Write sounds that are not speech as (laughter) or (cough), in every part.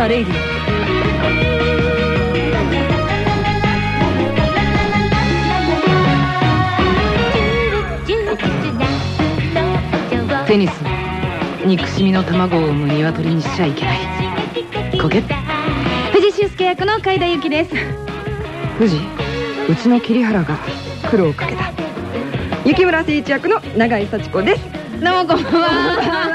the Radio テニス。憎しみの卵を産む鶏にしちゃいけない。こけ不二周助役の甲斐田ゆきです。不二うちの切原が苦労をかけた。幸村精市役の永井幸子です。どうもこんばんは。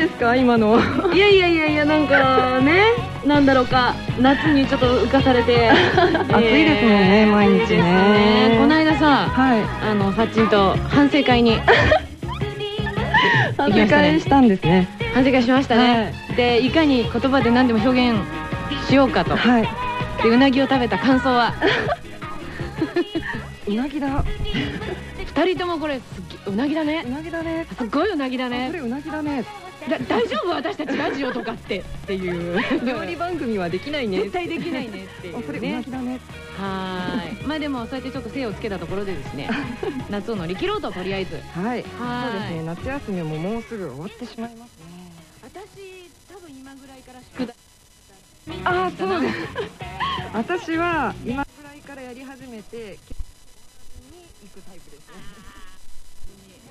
ですか今の。いやいやいやいやなんかねなんだろうか。夏にちょっと浮かされて。(laughs) 暑いですもんね毎日ね。この間さはい。あのファッチンと反省会に。(laughs) 反省会したんですね。反省会しましたね、でいかに言葉で何でも表現しようかと。はい。でうなぎを食べた感想は。(laughs) うなぎだ。二人ともこれすっげうなぎだね。うなぎだね。すっごいうなぎだあねそれうなぎだね。だ大丈夫？私たちラジオとかって。っていう。料理番組はできないね絶対できないねっていうあそれうなねぎだね。はーい。(laughs) まあでもそうやってちょっと精をつけたところでですね。(laughs) 夏を乗り切ろうととりあえず。はい。はい。そうですね。夏休みももうすぐ終わってしまいますね。私多分今ぐらいから宿題。ああそうです私は今ぐらいからやり始めて結構に行くタイプですね。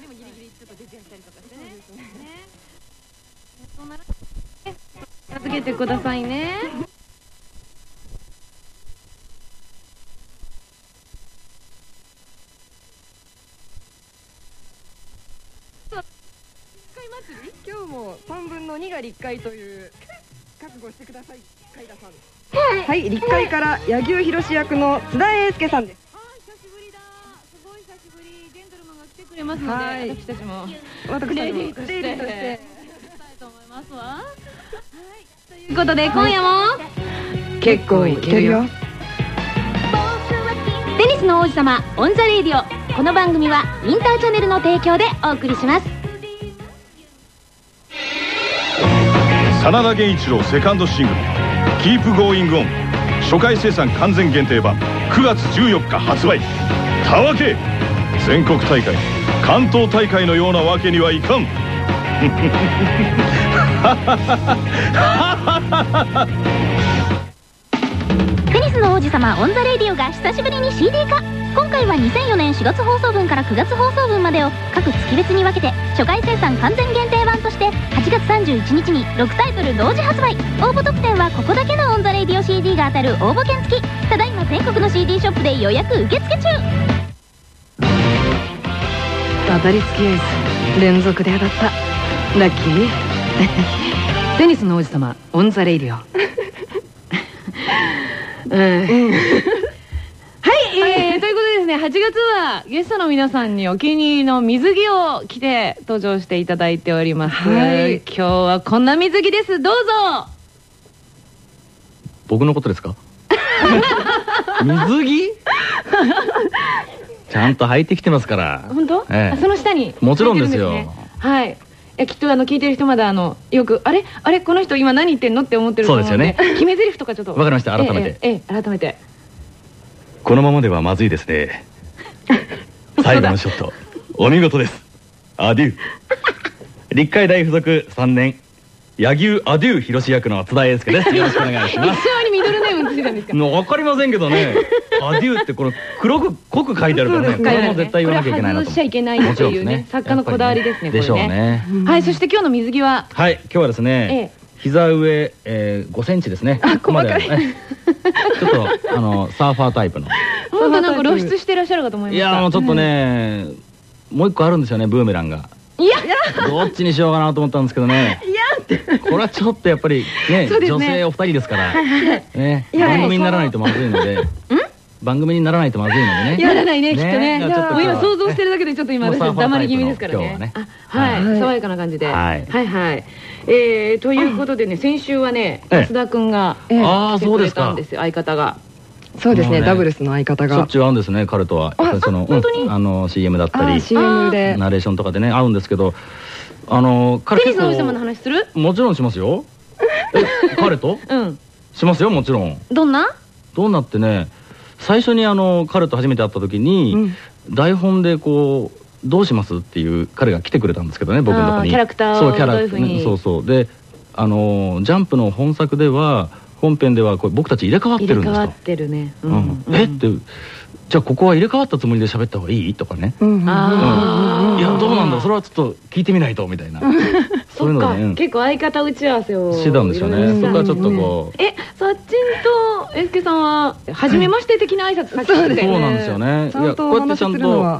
でもギリギリちょっと徹夜したりとかしてね。ねそんな預けてくださいね。今日も3分の2が立海という覚悟してください甲斐田さん。はい。立海から柳生比呂士役の津田英佑さんです。あ久しぶりだ。すごい久しぶり。ジェントルマンが来てくれますので、はい。私たちも。私レディーとして。レディーとしてと思いますわはい。ということで今夜も。結構いけるよ。テニスの王子様 on the Radio。この番組はインターチャネルの提供でお送りします。真田弦一郎セカンドシングル「Keep Going On 初回生産完全限定版9月14日発売。たわけ全国大会関東大会のようなわけにはいかんテニスの王子様 on the Radio が久しぶりに CD 化。今回は2004年4月放送分から9月放送分までを各月別に分けて初回生産完全限定版として8月31日に6タイトル同時発売。応募特典はここだけのオンザレイディオ CD が当たる応募券付き。ただいま全国の CD ショップで予約受付中。当たり付きエース連続で当たった。ラッキー。テニスの王子様 on the Radio うん。はい、えーということでですね8月はゲストの皆さんにお気に入りの水着を着て登場していただいております、はい。今日はこんな水着です。どうぞ。僕のことですか？(laughs) 水着？ちゃんと履いてきてますから。本当、ええ。あその下に。もちろんですよ。ね。はいいやきっとあの聞いてる人まだあのよくあれ？あれ？この人今何言ってんのって思ってると思うので。そうです決め台詞とかちょっと。わかりました。改めて。えええ改めて。このままではまずいですね。(laughs) 最後のショット。お見事です。アデュー。立海大附属3年。柳生アデュー広志役の津田英介です。よろしくお願いし一ます。(laughs) 緒にミドルネームついたんですか？分かりませんけどね。アデューってこの黒く濃く書いてあるからね。これも絶対言わなきゃいけないなとしちゃいけないっていうね作家のこだわりですねでしょうね。はい。そして今日の水着は？はい。今日はですね、え膝上、えー、5センチですね。あ細かい。ちょっとあのサーファータイプの。本当なんか露出してらっしゃるかと思いまいした。やもうちょっとね、もう一個あるんですよねブーメランがいや。どっちにしようかなと思ったんですけどね。いや。これはちょっとやっぱりね (laughs) 女性お二人ですから、ね、番組にならないとまずいので。番組にならないとまずいのでね。やらないねきっとね。今想像してるだけでちょっと今黙り気味ですからね。はい。はい。爽やかな感じで。ははいいはい。えーということでね先週はねええ。須田君がええああそうですかたんですよ相方がそうですねねダブルスの相方が。しょっちゅう会うんですね彼とは。やっぱりその本当に？うんあの CM だったあり CM で。ナレーションとかでね会うんですけどあの彼テニスの王子様の話する？もちろんしますよ。(laughs) え彼と？うん。しますよもちろん。どんな？どうなってね最初にあの彼と初めて会った時に、うん。台本でこうどうしますっていう彼が来てくれたんですけどね僕のとこに。キャラクターをそうキャラそうそう。であのジャンプの本作では本編ではこれ僕たち入れ替わって入れるんですと替わってるね。ううん。え？ってじゃあここは入れ替わったつもりで喋った方がいい？とかね。うんいやどうなんだ？それはちょっと聞いてみないとみたいな。そういそうっかので、ね、結構相方打ち合わせをしてたんですよね。そこはちょっとこう。えさっちんとえすけさんは初めまして的な挨拶さっきそうですね。そうなんですよね。ちゃんとお話しするの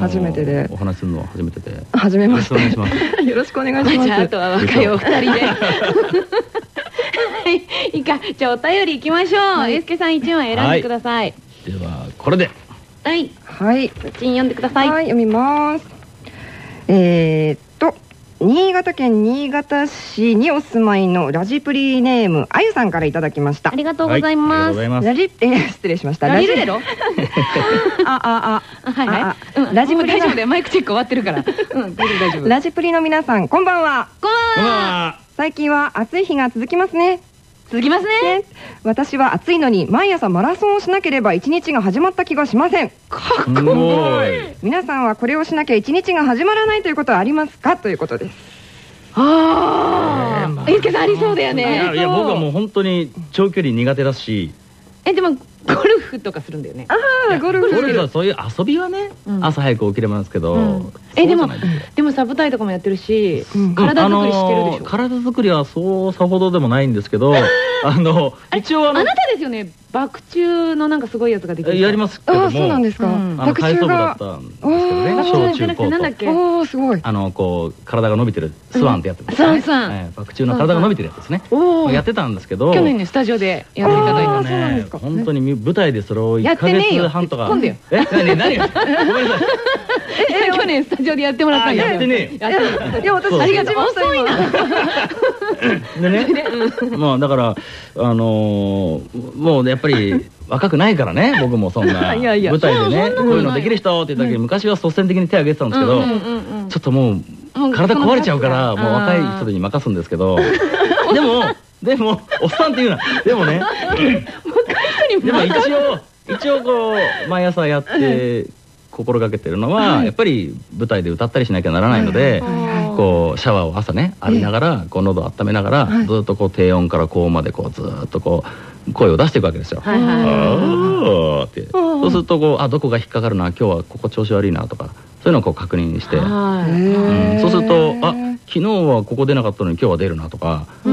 初めてで。お話しするのは初めてで。よはじめましろしくお願いしますて。よろしくお願いします。(laughs) じゃああとは若いお二人で。は (laughs) いい。いかじゃあお便りいきましょう、えすけさん一枚選んでください。ではこれではい。はい。さっちん読んでください、はい、読みます。えー、っと、新潟県新潟市にお住まいのラジプリネームあゆさんからいただきました。あ。りがとうございます、はいます。ラジ、えー、失礼しました。ジラジルエロあ、あ、あはいはい。あうん。ラジプリ大丈夫だよ。マイクチェック終わってるから。(laughs) うん大丈夫大丈あ、夫。ラジプリの皆さん、こんばんは。こんばんは。ま最近は暑い日が続きますね。続きますねね私は暑いのに毎朝マラソンをしなければ一日が始まった気がしません。あすごい皆さんはこれをしなきゃ一日が始まらないということはありますか？ということです。ああ。えすけさんありそうだよいねやいや僕はもう本当に長距離苦手だし。えでもゴルフとかするんだよね。ああ、ゴルフ。ゴルフはそういう遊びはね、うん。朝早く起きれますけど、うんえでもでもさ舞台とかもやってるし、うん体作りしてるでしょ、あのー体作りはそうさほどでもないんですけど (laughs) あの一応あのあなたですよね？バク宙のなんかすごいやつができるやりますけど。もああ、そうなんですか。うん。あの学体操部だっ。たんですけどね。小中高となんだっけ？おお、すごい。あのこう体が伸びてるスワンってやってますスワンスワン。はいバク宙の体が伸びてるやつですね。おおやってたんですけど去年ねスタジオでやっていただいたあーのそうなんですか？本当に舞台でそれを1ヶやってねえよ月半とか今度よえ何何が？ごめんなさい。(laughs) え去年スタジオでやってもらったんですよあやってね。やってね。えよいや、私、ありがとう。ました今でね、(laughs) まあだから、あのーもうやっぱり若くないからね、僕もそんな (laughs) いやいや。舞台でね、こういうのないできる人って言った時に、昔は率先的に手を挙げてたんですけど、ちょっともう体壊れちゃうから、もう若い人に任すんですけど、(laughs) でも、でも、おっさんっていうな、でもね、でも一応、一応こう、毎朝やって、心がけてるのは、やっぱり舞台で歌ったりしなきゃならないので、こうシャワーを朝ね浴びながら、こう喉を温めながら、ずっとこう低音から高音までこうずっとこう声を出していくわけですよ。はいはいって。そうするとこうあどこが引っかかるな今日はここ調子悪いなとかそういうのをこう確認して、はうん。そうするとあ昨日はここ出なかったのに今日は出るなとか、あ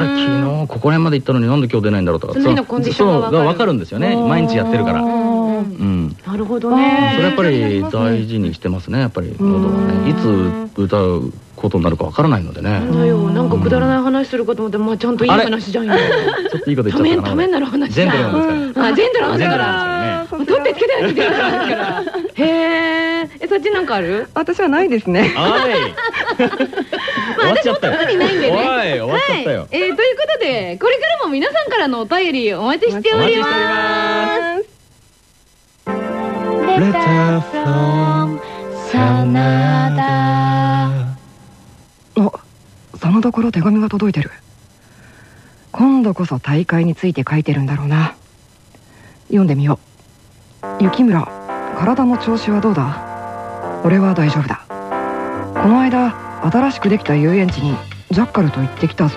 れ昨日ここら辺まで行ったのになんで今日出ないんだろうとか。その日のコンディションが分かる。んですよね。毎日やってるから。うん。うんなるほどそれねやっぱり大事にしてますねやっぱり喉はね。いつ歌うことになるかわからないのでね。なんだよ。なんかくだらない話するかと思ってまあちゃんといい話じゃんよ (laughs) ちょっといいこと言たっちゃったためになる話ジじゃん。ェントルマンですからあジェントルマンジェントルだからね。取ってつけてやつですから。へええそっちなんかある？私はないですね。(laughs) (laughs) 終わっちゃったよ。特にないんでね。終わっちゃったよ。はい、えーということでこれからも皆さんからのお便りお待ちしておりますレターフロムカナあ、そのところ手紙が届いてる。今度こそ大会について書いてるんだろうな。読んでみよう。雪村、体の調子はどうだ？俺は大丈夫だ。この間、新しくできた遊園地にジャッカルと行ってきたぞ。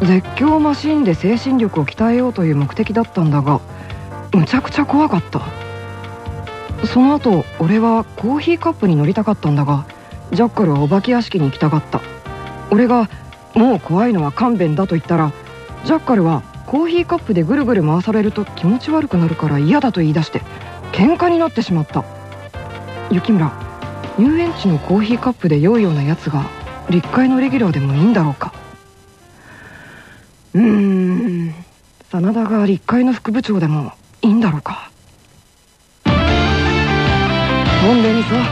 絶叫マシンで精神力を鍛えようという目的だったんだが、むちゃくちゃ怖かった。その後、俺はコーヒーカップに乗りたかったんだが、ジャッカルはお化け屋敷に行きたがった。俺が「もう怖いのは勘弁だ」と言ったらジャッカルはコーヒーカップでぐるぐる回されると気持ち悪くなるから嫌だと言い出して喧嘩になってしまった。雪村入園地のコーヒーカップで酔うようなやつが立会のレギュラーでもいいんだろうか。うーん真田が立会の副部長でもいいんだろうか。本ンデニスは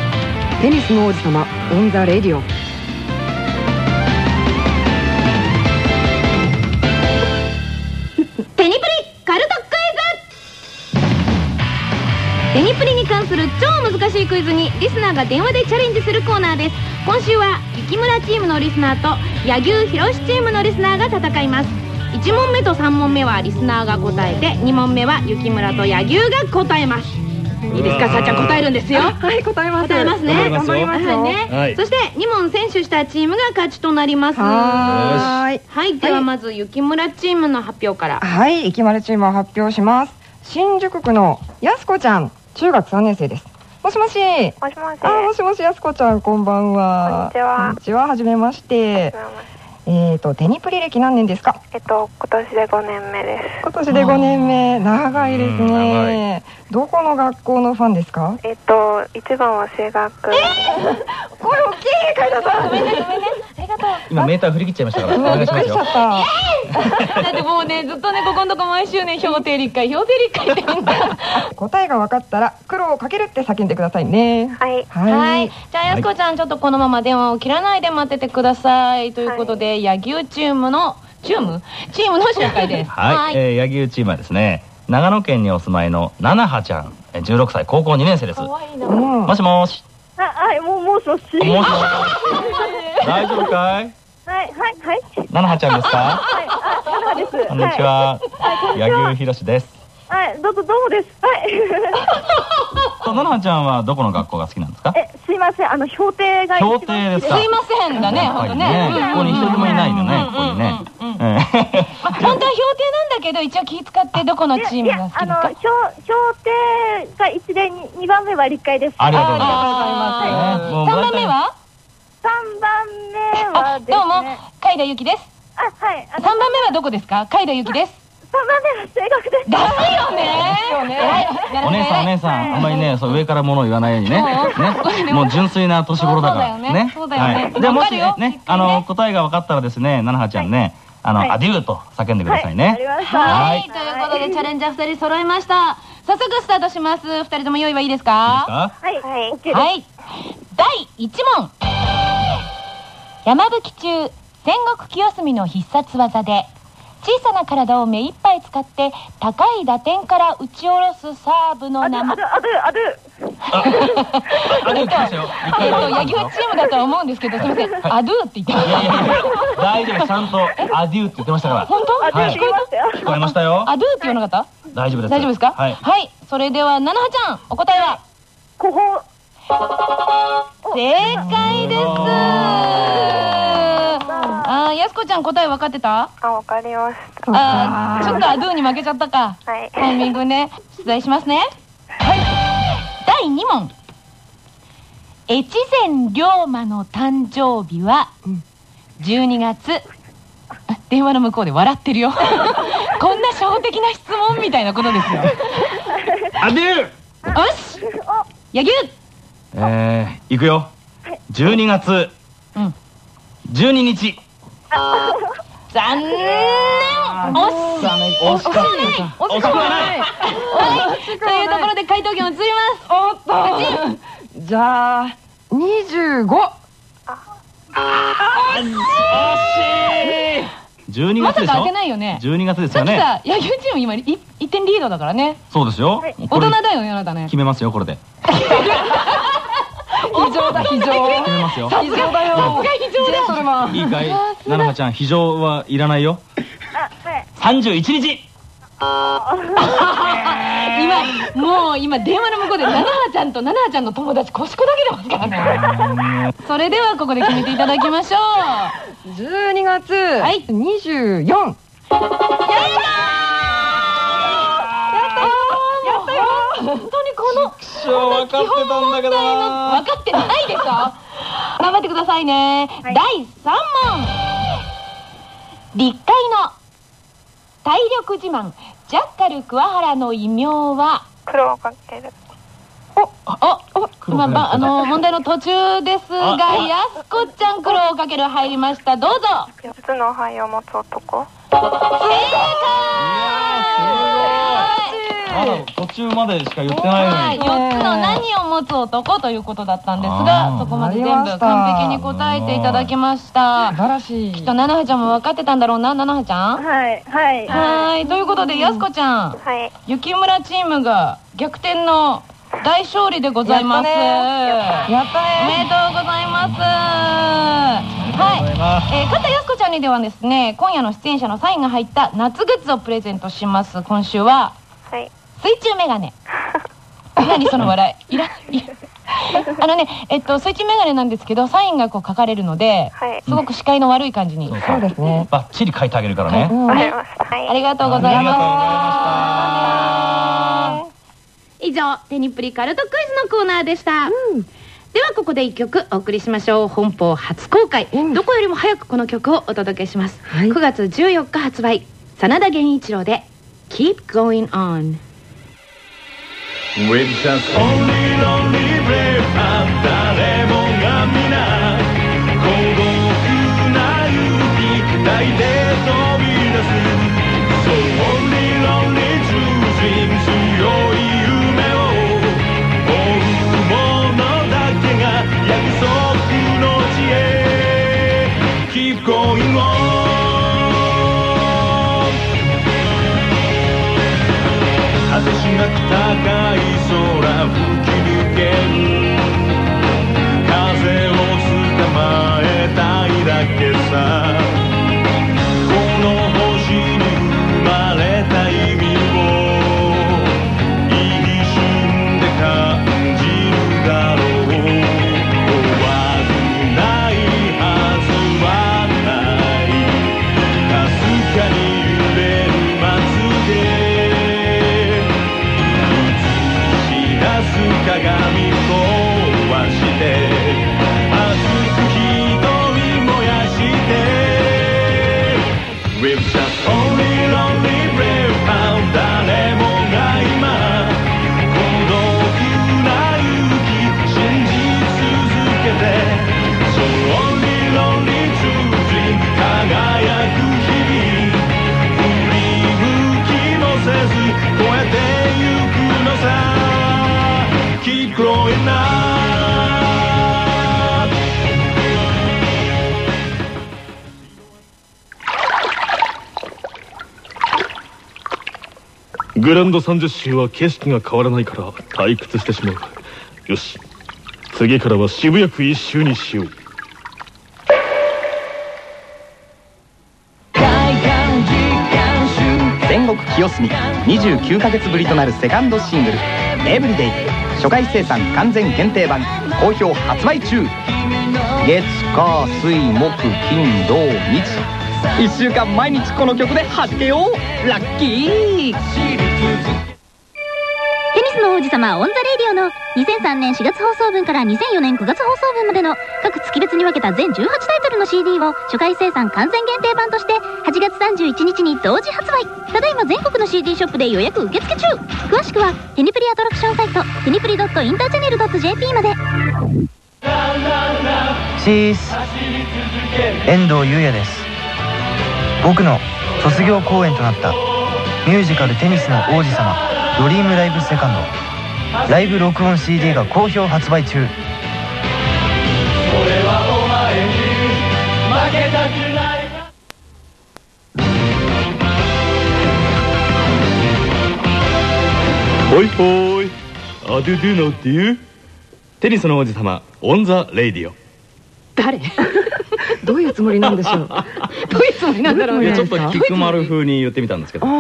テニスの王子様オン・ザ・レディオン。(laughs) テニプリカルトクイズ。テニプリに関する超難しいクイズにリスナーが電話でチャレンジするコーナーです。今週は雪村チームのリスナーと柳生博チームのリスナーが戦います。1問目と3問目はリスナーが答えて2問目は雪村と柳生が答えます。いいですかさあちゃん答えるんですよ (laughs) はい答えます答えますね頑張りますね、はいそして2問選手したチームが勝ちとなりますはーいはいではまず雪村チームの発表からはい、駅丸チームを発表します。新宿区のやすこちゃん、中学3年生です。もしもし。もしもし。あ、もしもしやすこちゃん、こんばんは。こんにちはこんにちは、はじめまして。えっ、と、テニプリ歴何年ですか？えっと、今年で5年目です。今年で5年目、長いですうん長ね。どこの学校のファンですか？えっと、一番は声楽。声大きい、海田さん。ごめんね、ごめんね。今メーター振り切っちゃいましたからお願いしますよくりしちゃった。だってもうねずっとねここのとこ毎週ね評定立会評定立会ってみんな答えが分かったら、苦労をかけるって叫んでくださいね。はい。はい。はいじゃあやすこちゃんちょっとこのまま電話を切らないで待っててくださいということで柳生チームのチーム？チームの紹介ですはい、えー、柳生チームはですね長野県にお住まいのななはちゃん。えー16歳。高校2年生です。可愛いな。うん。もしもーし。あ、はい、もう、もう少し。もしもーし。(laughs) 大丈夫かい？はい、はい、はい。ななはちゃんですか？はい、あ、花です。こんにちは。柳生ひろしですはい。はい、どうぞ、どうもです。はい。とななはちゃんはどこの学校が好きなんですか？え、すいません、あの、評定が。評定ですか？すいませんだねやっぱり本当ねここに一人もいないのねここにね本当は評定なんだけど一応気使ってどこのチームが好きあの、ですか評、評定が一で二二番目は立会です。ありがとうございあます三番目は？三番目はですね。どうも海田由紀ですあ、はい。あ三番目はどこですか？海田由紀です三番目は声楽で。す。だよね。はいお姉さんお姉さんあんまりねそう上から物を言わないようにね。もう純粋な年頃だから。ね。そうだよね。はい。でもしねあの答えが分かったらですねななはちゃんねあのはい。アデューと叫んでくださいはい、ね。はい、ということでチャレンジャー2人揃いました。早速スタートします。2人とも用意はいいですか？いいですか？はい。はい。第1問。山吹中戦国清澄の必殺技で小さな体を目いっぱい使って高い打点から打ち下ろすサーブのある、名前ある、ある、ある。アデュー来ましたよ一回えっと、柳生チームだとは思うんですけど、すみません、アドゥって言ってまいやいやいやす。大丈夫ちゃんとアデューって言ってましたから本当？あ、はい聞こえましたよ。聞こえましたよアドゥって言わなかっ大丈夫ですた？大丈夫ですか？はいはい、それでは、ななはちゃん、お答えはここ。正解です。やすこちゃん答え分かってた？あ、わかりました。あー、ちょっとアドゥに負けちゃったか。はい。タイミングね、出題しますね。はい。第2問。越前龍馬の誕生日は12月。あ電話の向こうで笑ってるよ。(laughs) こんな初歩的な質問みたいなことですよ。よアデューし柳生えー、いくよ12月うん12日残念。惜しい。惜しかった惜しくはない。はい。とい。うところで回答権移りますおっとじゃあ、25。12月でしょまさか当てない。よね12月ですよねだってさ野球チーム今 1, 点リードだからねそうですよ大人だよねあなたね決めますよこれで非常だ、非常。決めますよ非常だよ。非常だそれも。い。い。かいななはちゃん非常はいらないよ。あ、はい。31日。今もう今電話の向こうで菜々葉ちゃんと菜々葉ちゃんの友達腰砕けてますからね。それではここで決めていただきましょう。12月い。24。やったやったよ本当にこの分かってたんだけ分かってないでしょ。頑張ってくださいね、はい。第3問立会の体力自慢ジャッカル桑原の異名は？黒をかける。お今ばあの問題の途中ですがあやすこちゃん苦労をかける入りました。どうぞ。四つの肺を持つ男。まだ途中までしか言ってないはい、のに4つの何を持つ男ということだったんですがそこまで全部完璧に答えていただきました。素晴らしい。きっと菜々葉ちゃんも分かってたんだろうな菜々葉ちゃん。はい、はい。はい。ということでやすこちゃん。はい。雪村チームが逆転の大勝利でございます。やったね。やったおめね。でとうございます。はい。えー、勝田やすこちゃんにではですね今夜の出演者のサインが入った夏グッズをプレゼントします。今週ははい。水中メガネ。は (laughs) い何その笑い。いらいあのねえっと水中メガネなんですけどサインがこう書かれるので、はい。すごく視界の悪い感じに、そうですね。バッチリ書いてあげるからね。はい。ありがとうございありがとうございます以上テニプリカルトクイズのコーナーでした、ではここで一曲お送りしましょう。本邦初公開、うん。どこよりも早くこの曲をお届けします、はい9月14日発売真田源一郎で Keep Going On With just only lonely brave 誰もが皆孤独な勇気抱いて飛け風を捕まえたいだけさ。グランド30周は景色が変わらないから退屈してしまう。よし。次からは渋谷区一周にしよう。戦国清澄29ヶ月ぶりとなるセカンドシングル「エブリデイ」初回生産完全限定版好評発売中。月火水木金土日。1週間毎日この曲で弾けようラッキー。テニスの王子様 on the Radio の2003年4月放送分から2004年9月放送分までの各月別に分けた全18タイトルの CD を初回生産完全限定版として8月31日に同時発売。ただいま全国の CD ショップで予約受付中。詳しくはテニプリアトラクションサイトテニプリドットインターチャネルドット JP までシース遠藤優也です僕の卒業公演となったミュージカル「テニスの王子様ドリームライブセカンド」ライブ録音 CD が好評発売中。ほいほいアドゥドゥのデュー？テニスの王子様 on the Radio。誰？どういうつもりなんでしょう？あ (laughs) どういうつもりなんだろうね。いやちょっと菊丸風に言ってみたんですけど。ああ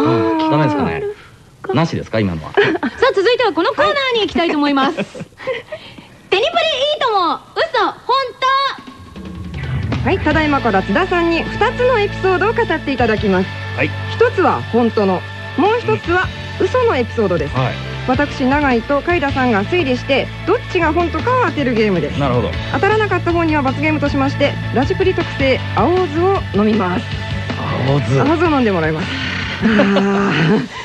うんダメですかね？なしですか？今のは。(laughs) さあ続いてはこのコーナーに行きたいと思います。テニプリいいとも嘘ホントはいただいまから津田さんに2つのエピソードを語っていただきます。はい。1つは本当のもう1つは嘘のエピソードです。はい私永井と海田さんが推理してどっちが本当かを当てるゲームです。なるほど。当たらなかった方には罰ゲームとしましてラジプリ特製青酢を飲みます。青酢。青酢を飲んでもらいます。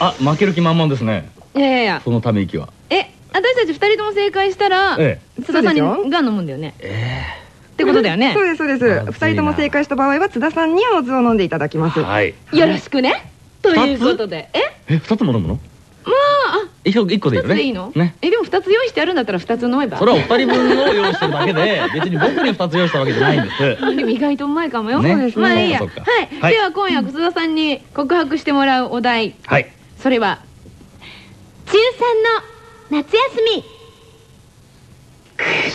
ああ負ける気満々ですね。当いやいやいや。そのため息は。え私たち二人とも正解したらえ津田さんが飲むんだよね。えってことだよね。そうですそうです。まずいな2人とも正解した場合は津田さんに青酢を飲んでいただきます。はい。よろしくね。ということで。え？え二つも飲むの？まああ一個一個でいいよね。でいいの？ね。えでも二つ用意してあるんだったら二つ飲めばそれはお二人分を用意してるだけで (laughs) 別に僕に二つ用意したわけじゃないんです。でも意外とうまいかもよ、ね。そうですね。まあいいや。はい、はい。では今夜楠田さんに告白してもらうお題。はい。それは中3の夏休み。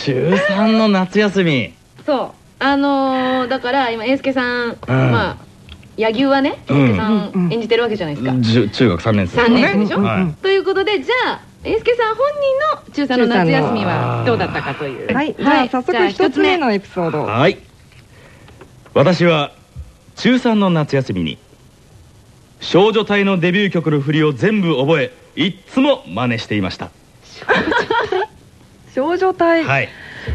中三の夏休み。そう。あのー、だから今英介さん、まあ柳生はねさうん演じてるわけじゃないですか、中学三年生。3年生でしょ、はい。ということでじゃあ英介さん本人の中3の夏休みはどうだったかという。はい。じゃあ早速一つ目のエピソードはい。私は中3の夏休みに少女隊のデビュー曲の振りを全部覚えいっつも真似していました。少女隊、はい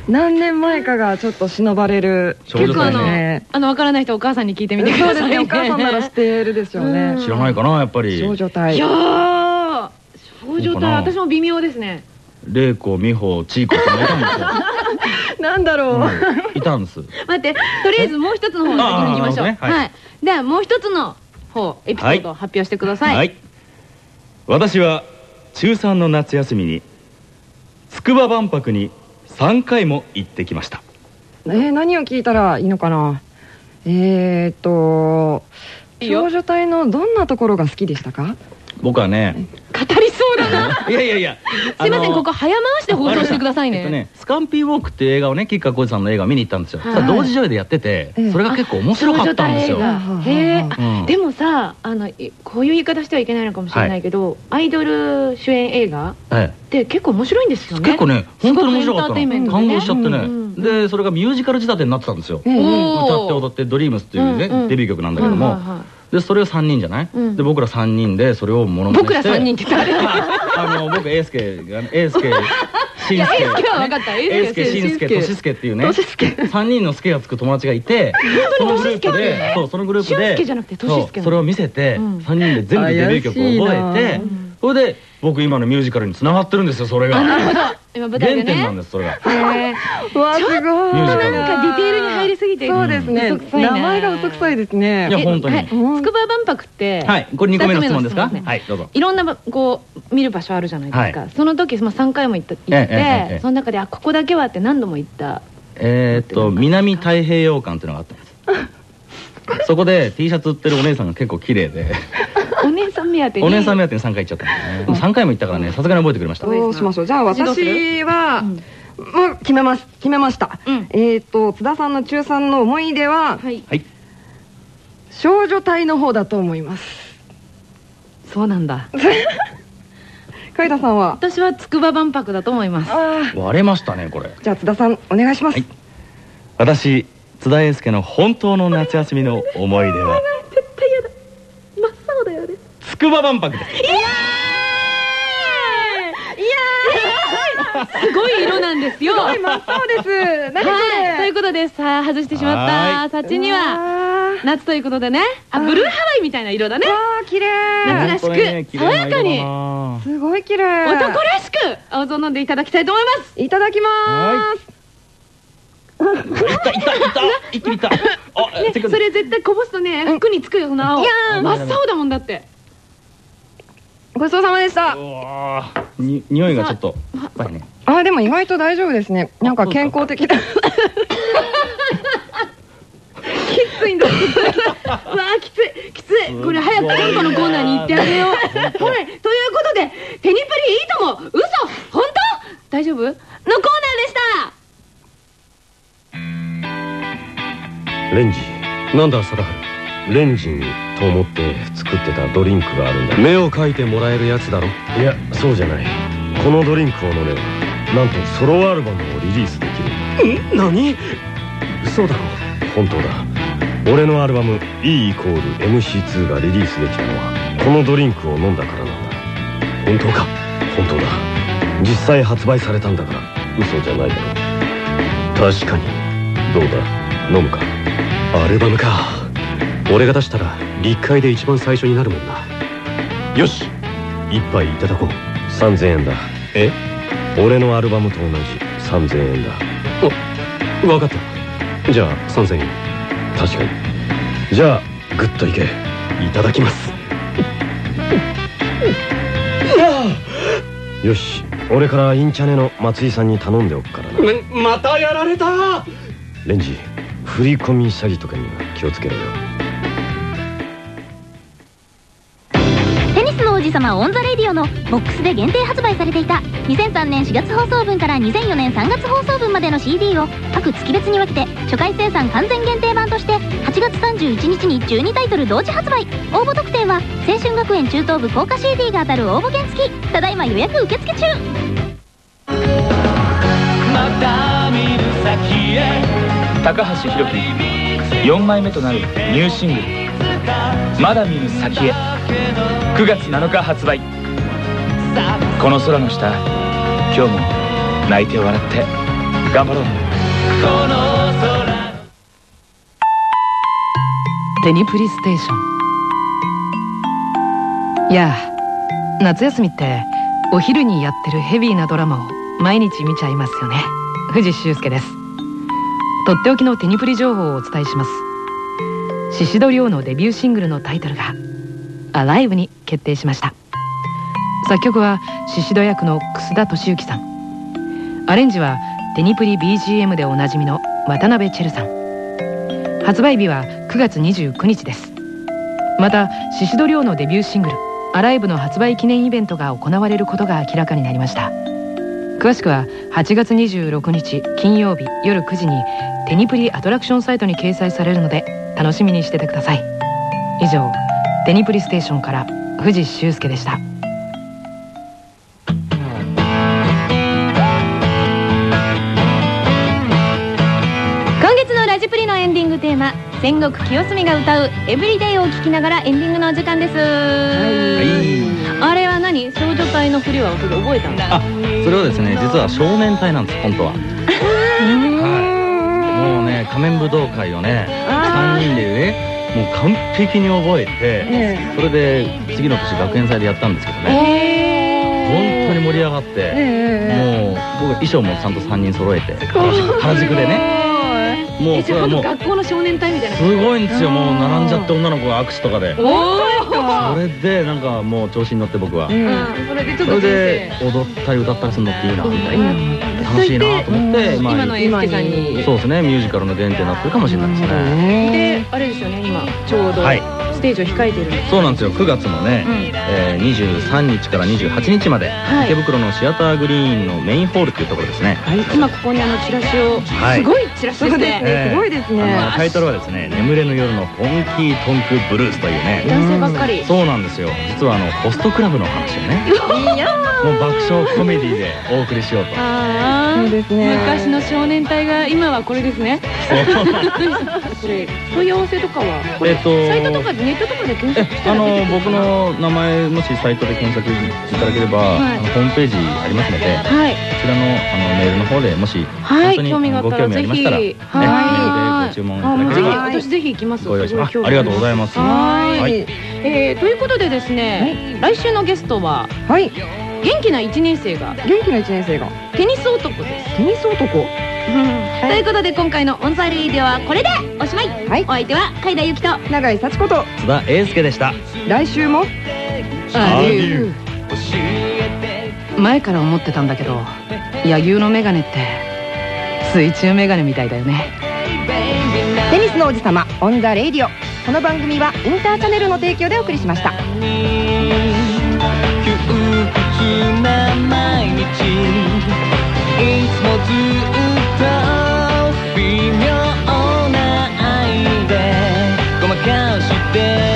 何年前かがちょっと忍ばれる少女隊結構あのね。あの分からない人お母さんに聞いてみてくださいそうですねお母さんなら知ってるでしょうね知らないかなやっぱり。少女隊。いやー少女隊。私も微妙ですね。玲子美穂千子っていたんですよ。(laughs) なんだろう、うん。いたんです。待ってとりあえずもう一つの方に先に行きましょう。はい。はい。ではもう一つの方エピソードを発表してください。はい。私は中3の夏休みに筑波万博に3回も行ってきました。えー何を聞いたらいいのかな？えー、っと少女隊のどんなところが好きでしたか？僕はね (laughs) いやいやいやすいませんここ早回しで放送してくださいね。えっとね、スカンピーウォークっていう映画をね吉川晃司さんの映画を見に行ったんですよ、同時上映でやってて、ええ。それが結構面白かったんですよ。へえ。うん。でもさあのいこういう言い方してはいけないのかもしれないけど、アイドル主演映画えって結構面白いんですよえね。結構ね本当に面白かったの。感動しちゃってね、うんでそれがミュージカル仕立てになってたんですよ、歌って踊って「ドリームスっていうね、うんうんデビュー曲なんだけども、はいはいはいでそれを3人じゃない、うん。で僕ら3人でそれをモノマネして。僕ら3人って言ったら。(laughs) あの僕英介が (laughs) 英介しんすけは分かった。英介しんすけとしすけっていうね。としすけ3人の助がつく友達がいてそのグループでそうそのグループでそれを見せてうん。3人で全部デビュー曲を覚えてそれで僕今のミュージカルに繋がってるんですよそれが。今舞台でね。原点なんですそれが。へー。うわすごい。ミュージカルなんかディテールに入りすぎて。そうですね。嘘くさいな名前が嘘くさいですね。いや本当に。はい筑波万博ってはいこれ2個目の質問ですか？二つ目の質問はいどうぞ。いろんなばこう見る場所あるじゃないですか、はその時、まあ、3回も行った行って、ええええええその中であここだけはって何度も行った。えーっと南太平洋館っていうのがあったんです。(laughs) そこで T シャツ売ってるお姉さんが結構綺麗でお姉さん目当てに？お姉さん目当てに3回行っちゃったんですね。3回も行ったからねさすがに覚えてくれました。どうしましょう。じゃあ私は、うん。もう決めます。決めました、うん。えっ、と津田さんの中3の思い出は、はい。はい。少女隊の方だと思います。そうなんだ。(laughs) 海田さんは？私は筑波万博だと思います。ああ割れましたねこれ。じゃあ津田さんお願いします、はい。私津田英介の本当の夏休みの思い出は絶対嫌だ真っ青だよね筑波万博です。すごい色なんですよ。はい真っ青です。何はいということでさあ外してしまはった。さちにはは夏ということでね。あブルーハワイみたいな色だね。わあ綺麗。夏らしく爽やすごい綺麗。男らしく青ぞ飲んでいただきたいと思います。いただきます。いったいったいった。一気にいったそれ絶対こぼすとね服につくよその青。いやー。真っ青だもんだってごちそうさまでした。に匂いがちょっとやっぱりね。あでも意外と大丈夫ですね。なんか健康的だきついんだ。うわーきつい。きつい。これ早くコントのコーナーに行ってあげよう。はい。ということで「テニプリいいとも嘘。本当？大丈夫?」のコーナーでした。レンジなんだ貞治？レンジンと思って作ってたドリンクがあるんだ。目を描いてもらえるやつだろ？いやそうじゃない。このドリンクを飲めばなんとソロアルバムをリリースできる。ん何？嘘だろ。本当だ。俺のアルバム E イコール MC2 がリリースできたのはこのドリンクを飲んだからなんだ。本当か？本当だ。実際発売されたんだから。嘘じゃないだろ。確かに。どうだ？飲むか？アルバムか俺が出したら立会で一番最初になるもんな。よし。一杯いただこう。3000円だ。え？俺のアルバムと同じ3000円だ。お分かった。じゃあ3000円。確かに。じゃあグッといけ。いただきます。(laughs) よし。俺からインチャネの松井さんに頼んでおくからな。またやられた。レンジ振り込み詐欺とかには気をつけろよテニスの王子子様オン・ザ・レディオのボックスで限定発売されていた。2003年4月放送分から2004年3月放送分までの CD を各月別に分けて初回生産完全限定版として8月31日に12タイトル同時発売。応募特典は青春学園中等部効果 CD が当たる応募券付き。ただいま予約受付中。高橋宏樹。4枚目となるニューシングル「まだ見ぬ先へ」9月7日発売。この空の下今日も泣いて笑って頑張ろう。この空テニプリステーション。いや夏休みってお昼にやってるヘビーなドラマを毎日見ちゃいますよね。藤修介です。とっておきのテニプリ情報をお伝えします。宍戸亮のデビューシングルのタイトルが「アライブに決定しました。作曲は宍戸役の楠田敏行さん。アレンジはテニプリ BGM でおなじみの渡辺チェルさん。発売日は9月29日です。また宍戸亮のデビューシングル「アライブ」の発売記念イベントが行われることが明らかになりました。詳しくは8月26日金曜日夜9時にテニプリアトラクションサイトに掲載されるので楽しみにしててください。以上。テニプリステーションから藤修介でした。今月のラジプリのエンディングテーマ戦国清澄が歌う「エブリデイ」を聴きながらエンディングのお時間です、あれは何？少女隊の振りは覚えたんだあそれはですね実は少年隊なんです本当は。(laughs) はい。もうね仮面武道会をね3人でねもう完璧に覚えてそれで次の年学園祭でやったんですけどね。本当に盛り上がってもう僕衣装もちゃんと3人揃えて原宿でね。もうそれはもう学校の少年隊みたいなすごいんですよ。もう並んじゃって女の子が握手とかで。おそれでなんかもう調子に乗って僕は。うん。それで踊ったり歌ったりするのっていいなみたいな楽しいなと思ってまあ今のエスケさんに。そうですねミュージカルの原点になってるかもしれないですね。であれですよね今ちょうど。はい。ステージを控えてるんです。そうなんですよ。9月のね、えー23日から28日まで、はい。池袋のシアターグリーンのメインホールっていうところですね、今ここにあのチラシをはい。すごいチラシですねえー。すごいですね。タイトルはですね「眠れぬ夜のフォンキートンクブルース」というね。男性ばっかり。そうなんですよ。実はあのホストクラブの話をね。いやもう爆笑コメディでお送りしようと。あそうですね。昔の少年隊が今はこれですねこれ問い合わせとかは？これえっとサイトとかでネットとかで検索したあの僕の名前もしサイトで検索していただければ、はい。あのホームページありますので、はい。こちらのあのメールの方でもしはい。本当に興味があったらご興味ありましたら、ぜね、ひ。メはい。ールでご注文いあもうぜひただければ私ぜひ行きます。ご用意しますすごい興味あありがとうございます。はい。はい。えーということでですね来週のゲストははい。元気な1年生が元気な1年生が。テニス男です。テニス男ということで今回のオンザレイディオはこれでおしまい、はい。お相手は海田由紀と。永井幸子と。津田英介でした。来週も。アデュー前から思ってたんだけど柳生のメガネって水中メガネみたいだよね。テニスの王子様 on the Radio。この番組はインターチャネルの提供でお送りしました。窮屈な毎日。いつもずっと can't you?